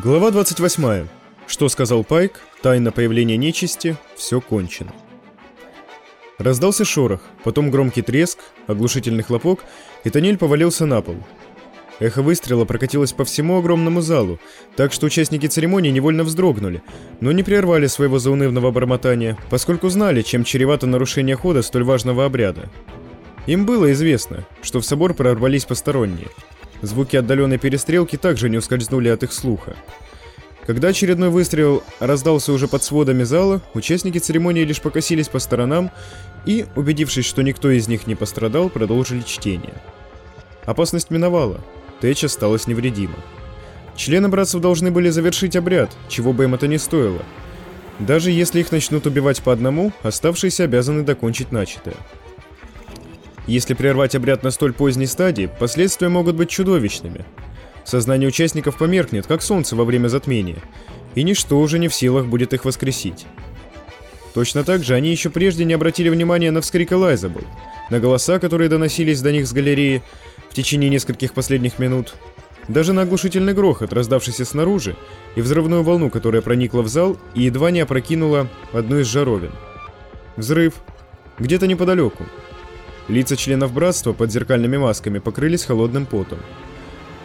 Глава 28. Что сказал Пайк? Тайна появления нечисти. Все кончено. Раздался шорох, потом громкий треск, оглушительный хлопок, и тоннель повалился на пол. Эхо выстрела прокатилось по всему огромному залу, так что участники церемонии невольно вздрогнули, но не прервали своего заунывного бормотания, поскольку знали, чем чревато нарушение хода столь важного обряда. Им было известно, что в собор прорвались посторонние – Звуки отдаленной перестрелки также не ускользнули от их слуха. Когда очередной выстрел раздался уже под сводами зала, участники церемонии лишь покосились по сторонам и, убедившись, что никто из них не пострадал, продолжили чтение. Опасность миновала, Тэч осталась невредима. Члены братцев должны были завершить обряд, чего бы им это ни стоило. Даже если их начнут убивать по одному, оставшиеся обязаны докончить начатое. Если прервать обряд на столь поздней стадии, последствия могут быть чудовищными. Сознание участников померкнет, как солнце во время затмения, и ничто уже не в силах будет их воскресить. Точно так же они еще прежде не обратили внимания на вскрик Элайзабл, на голоса, которые доносились до них с галереи в течение нескольких последних минут, даже на оглушительный грохот, раздавшийся снаружи, и взрывную волну, которая проникла в зал и едва не опрокинула одну из жаровин. Взрыв. Где-то неподалеку. Лица членов братства под зеркальными масками покрылись холодным потом.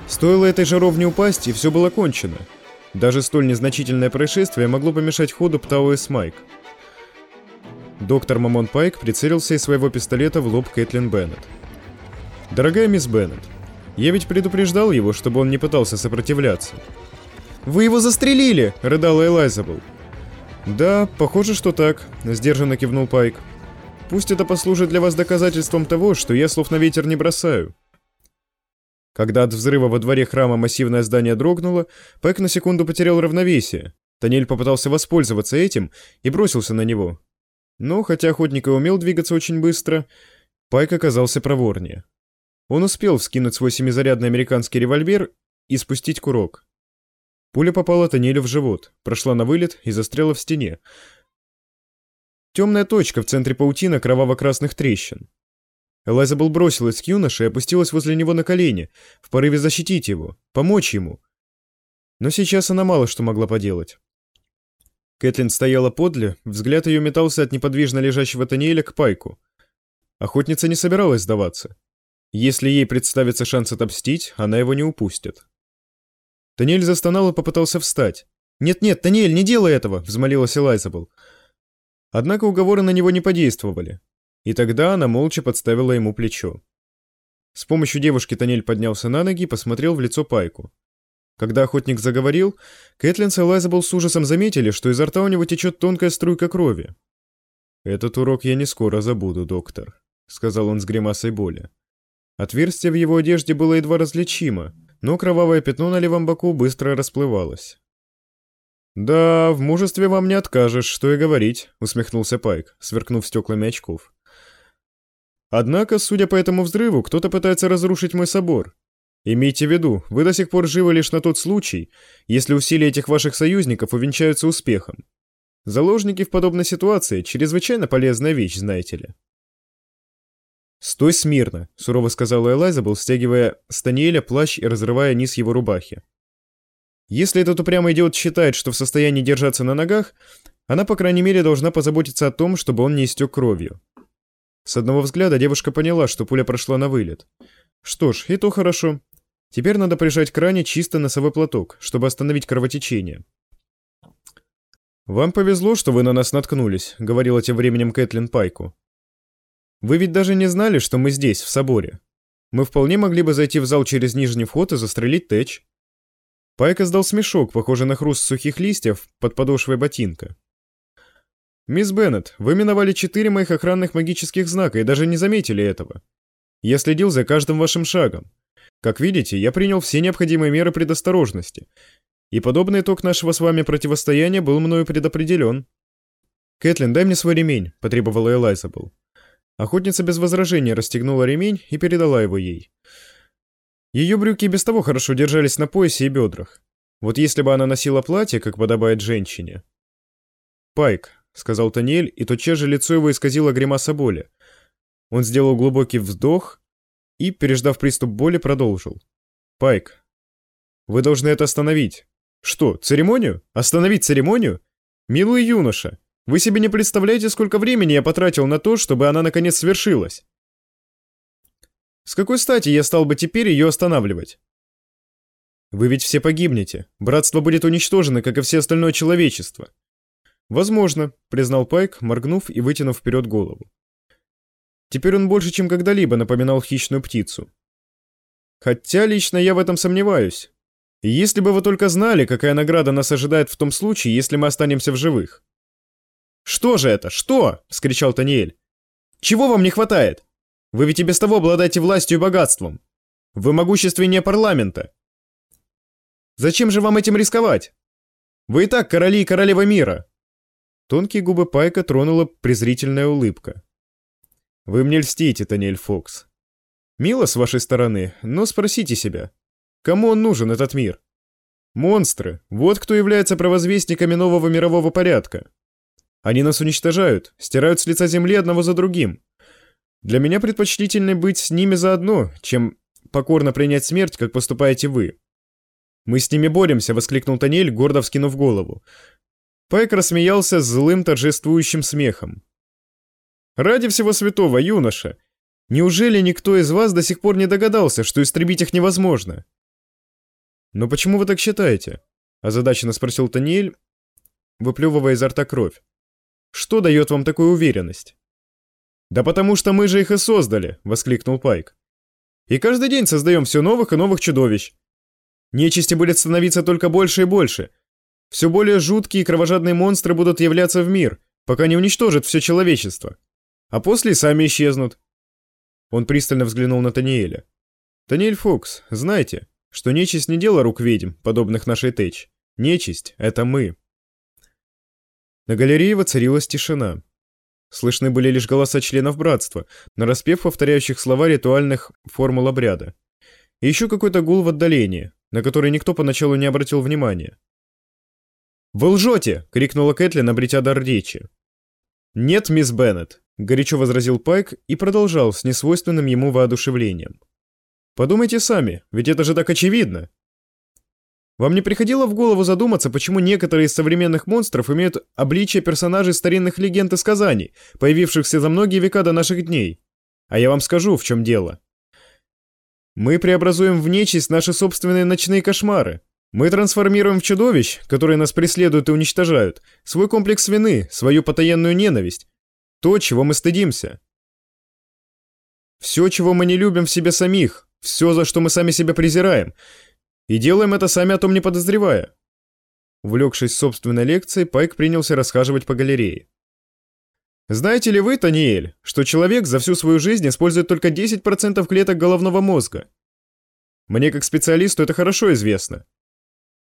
Стоило этой жаровне упасть, и все было кончено. Даже столь незначительное происшествие могло помешать ходу Птау Смайк. Доктор Мамон Пайк прицелился из своего пистолета в лоб Кэтлин Беннет. «Дорогая мисс Беннет, я ведь предупреждал его, чтобы он не пытался сопротивляться». «Вы его застрелили!» — рыдала Элайзабл. «Да, похоже, что так», — сдержанно кивнул Пайк. Пусть это послужит для вас доказательством того, что я слов на ветер не бросаю. Когда от взрыва во дворе храма массивное здание дрогнуло, Пэк на секунду потерял равновесие. Танель попытался воспользоваться этим и бросился на него. Но, хотя охотник и умел двигаться очень быстро, Пайк оказался проворнее. Он успел вскинуть свой семизарядный американский револьвер и спустить курок. Пуля попала Танелю в живот, прошла на вылет и застряла в стене, Темная точка в центре паутины кроваво-красных трещин. Элайзабел бросилась к юноше и опустилась возле него на колени, в порыве защитить его, помочь ему. Но сейчас она мало что могла поделать. Кэтлин стояла подле, взгляд ее метался от неподвижно лежащего Таниэля к Пайку. Охотница не собиралась сдаваться. Если ей представится шанс отомстить, она его не упустит. Таниэль застонал и попытался встать. «Нет-нет, Таниэль, не делай этого!» — взмолилась Элайзабел. Однако уговоры на него не подействовали, и тогда она молча подставила ему плечо. С помощью девушки Танель поднялся на ноги и посмотрел в лицо Пайку. Когда охотник заговорил, Кэтлин и Элайзабл с ужасом заметили, что изо рта у него течет тонкая струйка крови. «Этот урок я не скоро забуду, доктор», — сказал он с гримасой боли. Отверстие в его одежде было едва различимо, но кровавое пятно на левом боку быстро расплывалось. «Да, в мужестве вам не откажешь, что и говорить», — усмехнулся Пайк, сверкнув стеклами очков. «Однако, судя по этому взрыву, кто-то пытается разрушить мой собор. Имейте в виду, вы до сих пор живы лишь на тот случай, если усилия этих ваших союзников увенчаются успехом. Заложники в подобной ситуации — чрезвычайно полезная вещь, знаете ли». «Стой смирно», — сурово сказала Элайзабел, стягивая с Таниэля плащ и разрывая низ его рубахи. Если этот упрямый идиот считает, что в состоянии держаться на ногах, она, по крайней мере, должна позаботиться о том, чтобы он не истек кровью. С одного взгляда девушка поняла, что пуля прошла на вылет. Что ж, и то хорошо. Теперь надо прижать к ране чисто носовой платок, чтобы остановить кровотечение. «Вам повезло, что вы на нас наткнулись», — говорила тем временем Кэтлин Пайку. «Вы ведь даже не знали, что мы здесь, в соборе. Мы вполне могли бы зайти в зал через нижний вход и застрелить Тэч. Пайк издал смешок, похожий на хруст сухих листьев под подошвой ботинка. «Мисс Беннет, вы миновали четыре моих охранных магических знака и даже не заметили этого. Я следил за каждым вашим шагом. Как видите, я принял все необходимые меры предосторожности, и подобный итог нашего с вами противостояния был мною предопределен». «Кэтлин, дай мне свой ремень», — потребовала Элайзабл. Охотница без возражения расстегнула ремень и передала его ей. Ее брюки без того хорошо держались на поясе и бедрах. Вот если бы она носила платье, как подобает женщине... «Пайк», — сказал Таниэль, и тотчас же лицо его исказило гримаса боли. Он сделал глубокий вздох и, переждав приступ боли, продолжил. «Пайк, вы должны это остановить. Что, церемонию? Остановить церемонию? Милый юноша, вы себе не представляете, сколько времени я потратил на то, чтобы она наконец свершилась. С какой стати я стал бы теперь ее останавливать? Вы ведь все погибнете. Братство будет уничтожено, как и все остальное человечество. Возможно, признал Пайк, моргнув и вытянув вперед голову. Теперь он больше, чем когда-либо напоминал хищную птицу. Хотя лично я в этом сомневаюсь. Если бы вы только знали, какая награда нас ожидает в том случае, если мы останемся в живых. «Что же это? Что?» — вскричал Таниэль. «Чего вам не хватает? Вы ведь и без того обладаете властью и богатством. Вы могущественнее парламента. Зачем же вам этим рисковать? Вы и так короли и королева мира». Тонкие губы Пайка тронула презрительная улыбка. «Вы мне льстите, Таниэль Фокс. Мило с вашей стороны, но спросите себя, кому он нужен, этот мир? Монстры, вот кто является провозвестниками нового мирового порядка. Они нас уничтожают, стирают с лица земли одного за другим. Для меня предпочтительнее быть с ними заодно, чем покорно принять смерть, как поступаете вы. Мы с ними боремся, воскликнул Танель, гордо вскинув голову. Пайк рассмеялся злым торжествующим смехом. Ради всего святого, юноша, неужели никто из вас до сих пор не догадался, что истребить их невозможно? Но почему вы так считаете? озадаченно спросил Таниэль, выплевывая изо рта кровь. Что дает вам такую уверенность? Да потому что мы же их и создали, воскликнул Пайк. И каждый день создаем все новых и новых чудовищ. Нечисти будет становиться только больше и больше. Все более жуткие и кровожадные монстры будут являться в мир, пока не уничтожат все человечество. А после сами исчезнут. Он пристально взглянул на Таниэля. Таниэль Фокс, знайте, что нечисть не дело рук ведьм, подобных нашей Тэч. Нечисть — это мы. На галерее воцарилась тишина. Слышны были лишь голоса членов братства, нараспев повторяющих слова ритуальных формул обряда. И еще какой-то гул в отдалении, на который никто поначалу не обратил внимания. «Вы лжете!» — крикнула Кэтлин, обретя дар речи. «Нет, мисс Беннет», — горячо возразил Пайк и продолжал с несвойственным ему воодушевлением. «Подумайте сами, ведь это же так очевидно. Вам не приходило в голову задуматься, почему некоторые из современных монстров имеют обличие персонажей старинных легенд и сказаний, появившихся за многие века до наших дней? А я вам скажу, в чем дело. Мы преобразуем в нечисть наши собственные ночные кошмары. Мы трансформируем в чудовищ, которые нас преследуют и уничтожают, свой комплекс вины, свою потаенную ненависть, то, чего мы стыдимся. Все, чего мы не любим в себе самих, все, за что мы сами себя презираем – и делаем это сами о том не подозревая. Увлекшись собственной лекцией, Пайк принялся расхаживать по галерее. Знаете ли вы, Таниэль, что человек за всю свою жизнь использует только 10% клеток головного мозга? Мне как специалисту это хорошо известно.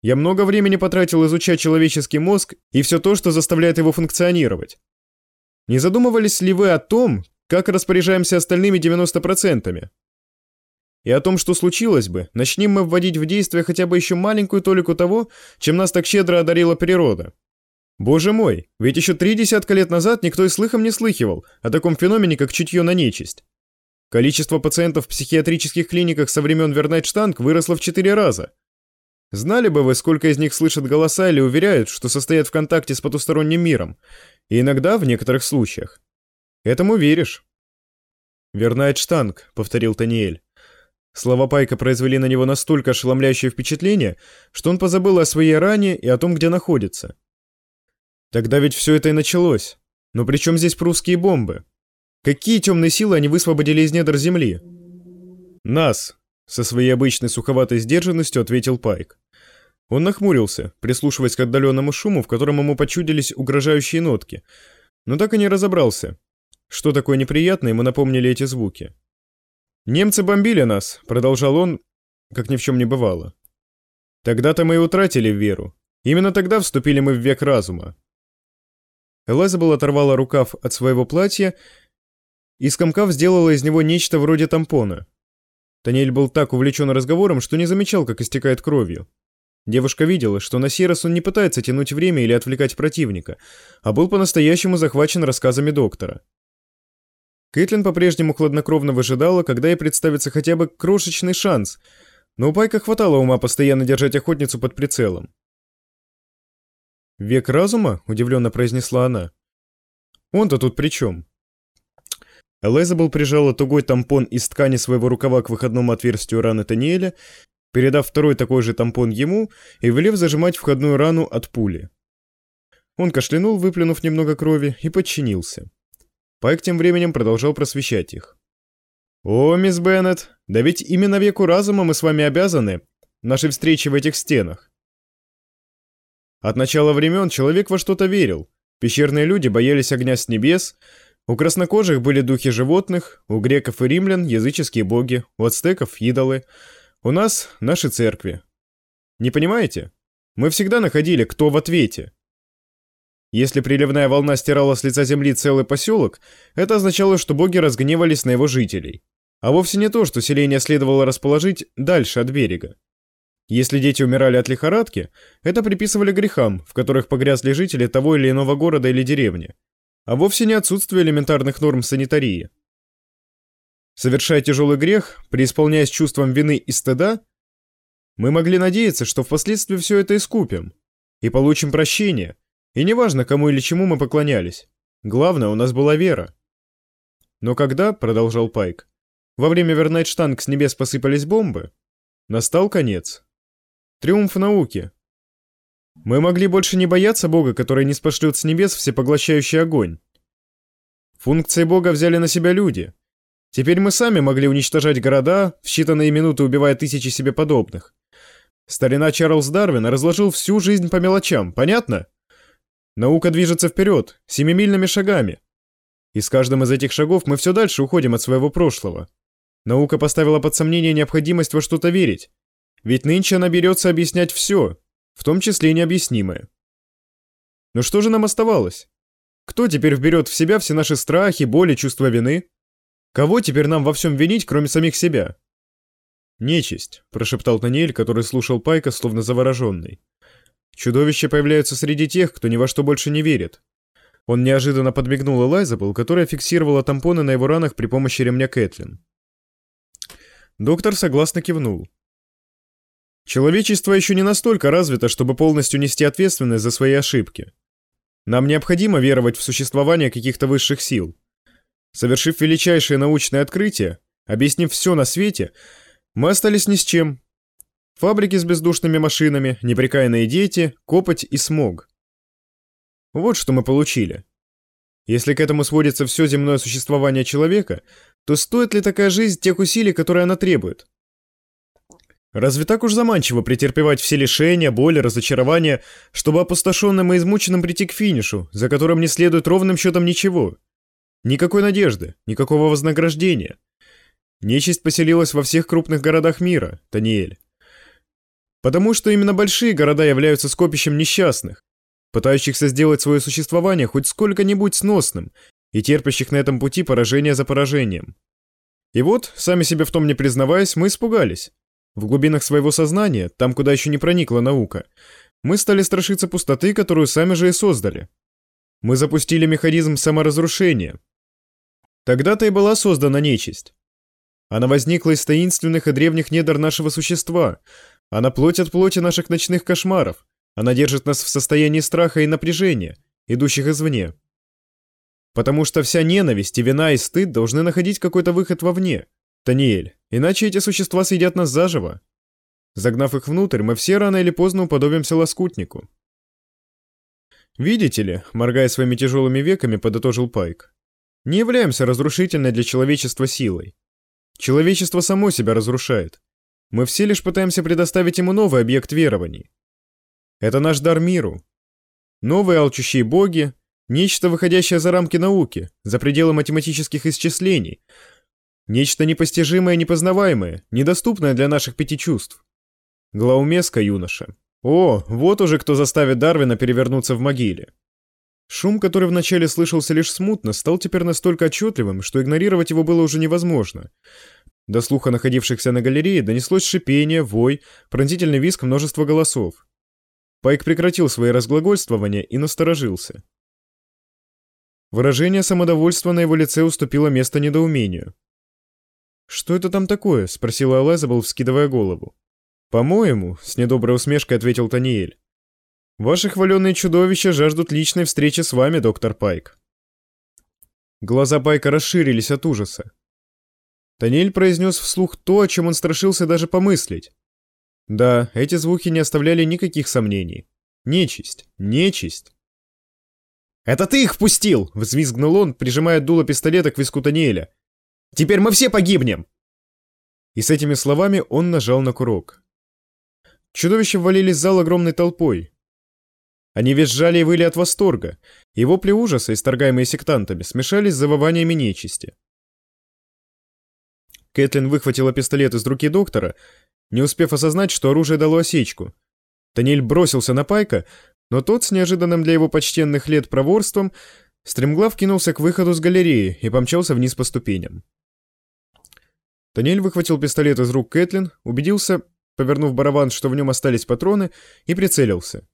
Я много времени потратил изучать человеческий мозг и все то, что заставляет его функционировать. Не задумывались ли вы о том, как распоряжаемся остальными 90%? И о том, что случилось бы, начнем мы вводить в действие хотя бы еще маленькую толику того, чем нас так щедро одарила природа. Боже мой, ведь еще три десятка лет назад никто и слыхом не слыхивал о таком феномене, как чутье на нечисть. Количество пациентов в психиатрических клиниках со времен Вернайтштанг выросло в четыре раза. Знали бы вы, сколько из них слышат голоса или уверяют, что состоят в контакте с потусторонним миром, и иногда, в некоторых случаях. Этому веришь. «Вернайтштанг», — повторил Таниэль. Слова Пайка произвели на него настолько ошеломляющее впечатление, что он позабыл о своей ране и о том, где находится. Тогда ведь все это и началось. Но при чем здесь прусские бомбы? Какие темные силы они высвободили из недр земли? Нас, со своей обычной суховатой сдержанностью ответил Пайк. Он нахмурился, прислушиваясь к отдаленному шуму, в котором ему почудились угрожающие нотки, но так и не разобрался, что такое неприятное ему напомнили эти звуки. «Немцы бомбили нас», — продолжал он, как ни в чем не бывало. «Тогда-то мы и утратили веру. Именно тогда вступили мы в век разума». Элайзабел оторвала рукав от своего платья и, скомкав, сделала из него нечто вроде тампона. Таниэль был так увлечен разговором, что не замечал, как истекает кровью. Девушка видела, что на сей раз он не пытается тянуть время или отвлекать противника, а был по-настоящему захвачен рассказами доктора. Кэтлин по-прежнему хладнокровно выжидала, когда ей представится хотя бы крошечный шанс, но у Пайка хватало ума постоянно держать охотницу под прицелом. «Век разума?» — удивленно произнесла она. «Он-то тут при чем?» Элайзабел прижала тугой тампон из ткани своего рукава к выходному отверстию раны Таниэля, передав второй такой же тампон ему и велев зажимать входную рану от пули. Он кашлянул, выплюнув немного крови, и подчинился. Пайк тем временем продолжал просвещать их. «О, мисс Беннет, да ведь именно веку разума мы с вами обязаны, нашей встрече в этих стенах. От начала времен человек во что-то верил. Пещерные люди боялись огня с небес, у краснокожих были духи животных, у греков и римлян языческие боги, у ацтеков – идолы. У нас – наши церкви. Не понимаете? Мы всегда находили, кто в ответе. Если приливная волна стирала с лица земли целый поселок, это означало, что боги разгневались на его жителей. А вовсе не то, что селение следовало расположить дальше от берега. Если дети умирали от лихорадки, это приписывали грехам, в которых погрязли жители того или иного города или деревни, а вовсе не отсутствие элементарных норм санитарии. Совершая тяжелый грех, преисполняясь чувством вины и стыда, мы могли надеяться, что впоследствии все это искупим и получим прощение, и неважно, кому или чему мы поклонялись. Главное, у нас была вера. Но когда, продолжал Пайк, во время Вернайтштанг с небес посыпались бомбы, настал конец. Триумф науки. Мы могли больше не бояться Бога, который не спошлет с небес всепоглощающий огонь. Функции Бога взяли на себя люди. Теперь мы сами могли уничтожать города, в считанные минуты убивая тысячи себе подобных. Старина Чарльз Дарвин разложил всю жизнь по мелочам, понятно? Наука движется вперед, семимильными шагами. И с каждым из этих шагов мы все дальше уходим от своего прошлого. Наука поставила под сомнение необходимость во что-то верить. Ведь нынче она берется объяснять все, в том числе и необъяснимое. Но что же нам оставалось? Кто теперь вберет в себя все наши страхи, боли, чувства вины? Кого теперь нам во всем винить, кроме самих себя? «Нечисть», — прошептал Таниэль, который слушал Пайка, словно завороженный. Чудовища появляются среди тех, кто ни во что больше не верит. Он неожиданно подмигнул Элайзабел, которая фиксировала тампоны на его ранах при помощи ремня Кэтлин. Доктор согласно кивнул. Человечество еще не настолько развито, чтобы полностью нести ответственность за свои ошибки. Нам необходимо веровать в существование каких-то высших сил. Совершив величайшее научное открытие, объяснив все на свете, мы остались ни с чем, Фабрики с бездушными машинами, неприкаянные дети, копоть и смог. Вот что мы получили. Если к этому сводится все земное существование человека, то стоит ли такая жизнь тех усилий, которые она требует? Разве так уж заманчиво претерпевать все лишения, боли, разочарования, чтобы опустошенным и измученным прийти к финишу, за которым не следует ровным счетом ничего? Никакой надежды, никакого вознаграждения. Нечисть поселилась во всех крупных городах мира, Таниэль. Потому что именно большие города являются скопищем несчастных, пытающихся сделать свое существование хоть сколько-нибудь сносным и терпящих на этом пути поражение за поражением. И вот, сами себе в том не признаваясь, мы испугались. В глубинах своего сознания, там, куда еще не проникла наука, мы стали страшиться пустоты, которую сами же и создали. Мы запустили механизм саморазрушения. Тогда-то и была создана нечисть. Она возникла из таинственных и древних недр нашего существа, она плоть от плоти наших ночных кошмаров. Она держит нас в состоянии страха и напряжения, идущих извне. Потому что вся ненависть и вина и стыд должны находить какой-то выход вовне. Таниэль, иначе эти существа съедят нас заживо. Загнав их внутрь, мы все рано или поздно уподобимся лоскутнику. «Видите ли», — моргая своими тяжелыми веками, подытожил Пайк, «не являемся разрушительной для человечества силой. Человечество само себя разрушает. Мы все лишь пытаемся предоставить ему новый объект верований. Это наш дар миру. Новые алчущие боги, нечто выходящее за рамки науки, за пределы математических исчислений, нечто непостижимое, непознаваемое, недоступное для наших пяти чувств. Глаумеска, юноша. О, вот уже кто заставит Дарвина перевернуться в могиле. Шум, который вначале слышался лишь смутно, стал теперь настолько отчетливым, что игнорировать его было уже невозможно. До слуха находившихся на галерее донеслось шипение, вой, пронзительный визг множества голосов. Пайк прекратил свои разглагольствования и насторожился. Выражение самодовольства на его лице уступило место недоумению. «Что это там такое?» — спросила Элайзабел, вскидывая голову. «По-моему», — с недоброй усмешкой ответил Таниэль. Ваши хваленные чудовища жаждут личной встречи с вами, доктор Пайк. Глаза Пайка расширились от ужаса. Таниэль произнес вслух то, о чем он страшился даже помыслить. Да, эти звуки не оставляли никаких сомнений. Нечисть, нечисть. «Это ты их впустил!» — взвизгнул он, прижимая дуло пистолета к виску Таниэля. «Теперь мы все погибнем!» И с этими словами он нажал на курок. Чудовища ввалились в зал огромной толпой. Они визжали и выли от восторга, и вопли ужаса, исторгаемые сектантами, смешались с завываниями нечисти. Кэтлин выхватила пистолет из руки доктора, не успев осознать, что оружие дало осечку. Таниль бросился на Пайка, но тот с неожиданным для его почтенных лет проворством стремглав кинулся к выходу с галереи и помчался вниз по ступеням. Танель выхватил пистолет из рук Кэтлин, убедился, повернув барабан, что в нем остались патроны, и прицелился.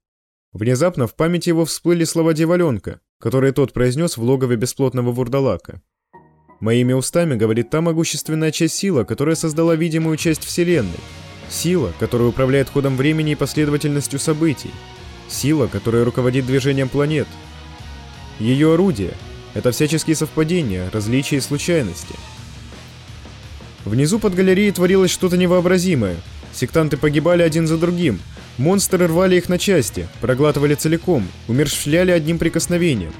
Внезапно в памяти его всплыли слова дьяволенка, которые тот произнес в логове бесплотного вурдалака. «Моими устами говорит та могущественная часть сила, которая создала видимую часть Вселенной. Сила, которая управляет ходом времени и последовательностью событий. Сила, которая руководит движением планет. Ее орудие — это всяческие совпадения, различия и случайности». Внизу под галереей творилось что-то невообразимое. Сектанты погибали один за другим — Монстры рвали их на части, проглатывали целиком, умерщвляли одним прикосновением.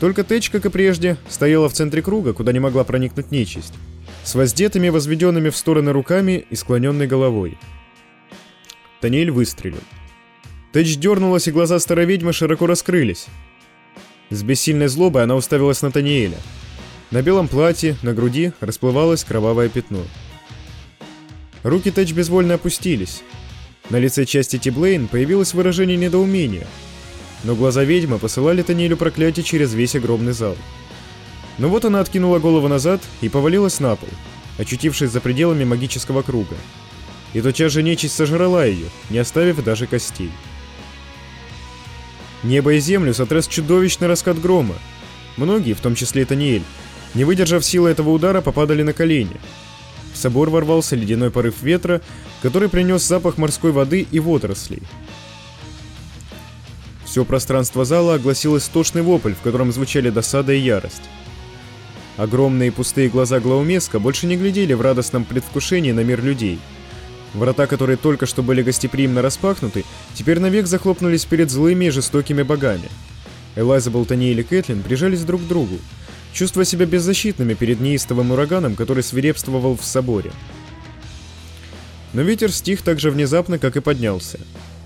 Только Тэч, как и прежде, стояла в центре круга, куда не могла проникнуть нечисть, с воздетыми, возведенными в стороны руками и склоненной головой. Таниэль выстрелил. Тэч дернулась, и глаза старой ведьмы широко раскрылись. С бессильной злобой она уставилась на Таниэля. На белом платье, на груди расплывалось кровавое пятно. Руки Тэч безвольно опустились. На лице части Тиблейн появилось выражение недоумения, но глаза ведьмы посылали Танилю проклятие через весь огромный зал. Но вот она откинула голову назад и повалилась на пол, очутившись за пределами магического круга. И тотчас же нечисть сожрала ее, не оставив даже костей. Небо и землю сотряс чудовищный раскат грома. Многие, в том числе и Таниэль, не выдержав силы этого удара, попадали на колени – в собор ворвался ледяной порыв ветра, который принес запах морской воды и водорослей. Все пространство зала огласил истошный вопль, в котором звучали досада и ярость. Огромные пустые глаза Глаумеска больше не глядели в радостном предвкушении на мир людей. Врата, которые только что были гостеприимно распахнуты, теперь навек захлопнулись перед злыми и жестокими богами. Элайза, Болтани и Кэтлин прижались друг к другу, чувствуя себя беззащитными перед неистовым ураганом, который свирепствовал в соборе. Но ветер стих так же внезапно, как и поднялся.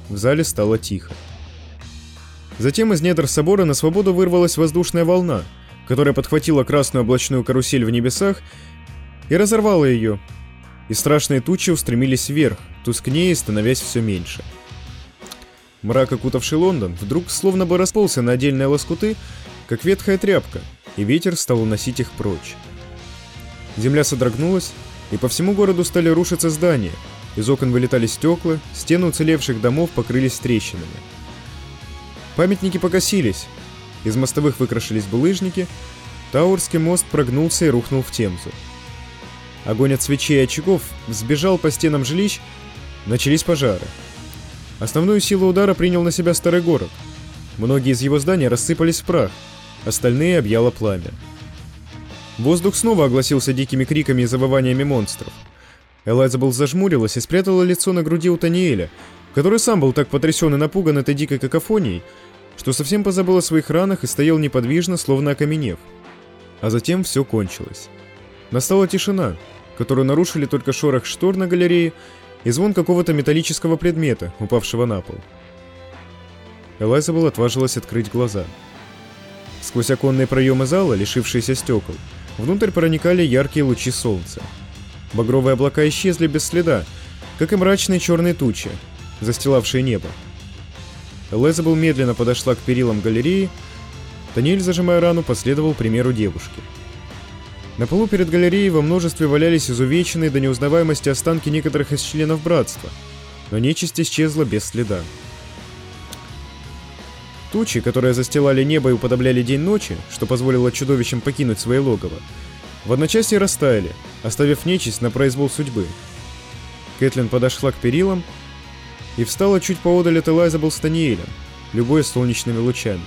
В зале стало тихо. Затем из недр собора на свободу вырвалась воздушная волна, которая подхватила красную облачную карусель в небесах и разорвала ее, и страшные тучи устремились вверх, тускнее становясь все меньше. Мрак, окутавший Лондон, вдруг словно бы расползся на отдельные лоскуты, как ветхая тряпка, и ветер стал уносить их прочь. Земля содрогнулась, и по всему городу стали рушиться здания, из окон вылетали стекла, стены уцелевших домов покрылись трещинами. Памятники покосились, из мостовых выкрашились булыжники, Таурский мост прогнулся и рухнул в Темзу. Огонь от свечей и очагов взбежал по стенам жилищ, начались пожары. Основную силу удара принял на себя старый город. Многие из его зданий рассыпались в прах, остальные объяло пламя. Воздух снова огласился дикими криками и завываниями монстров. Элайзабел зажмурилась и спрятала лицо на груди у Таниэля, который сам был так потрясен и напуган этой дикой какофонией, что совсем позабыл о своих ранах и стоял неподвижно, словно окаменев. А затем все кончилось. Настала тишина, которую нарушили только шорох штор на галерее и звон какого-то металлического предмета, упавшего на пол. Элайзабел отважилась открыть глаза – Сквозь оконные проемы зала, лишившиеся стекол, внутрь проникали яркие лучи солнца. Багровые облака исчезли без следа, как и мрачные черные тучи, застилавшие небо. Элизабел медленно подошла к перилам галереи, Таниэль, зажимая рану, последовал примеру девушки. На полу перед галереей во множестве валялись изувеченные до неузнаваемости останки некоторых из членов братства, но нечисть исчезла без следа. Тучи, которые застилали небо и уподобляли день ночи, что позволило чудовищам покинуть свои логово, в одночасье растаяли, оставив нечисть на произвол судьбы. Кэтлин подошла к перилам и встала чуть поодаль от Элайзабел с Таниэлем, любое солнечными лучами.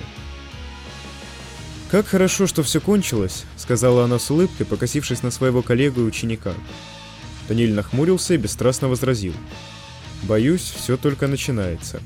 «Как хорошо, что все кончилось», — сказала она с улыбкой, покосившись на своего коллегу и ученика. Даниэль нахмурился и бесстрастно возразил. «Боюсь, все только начинается».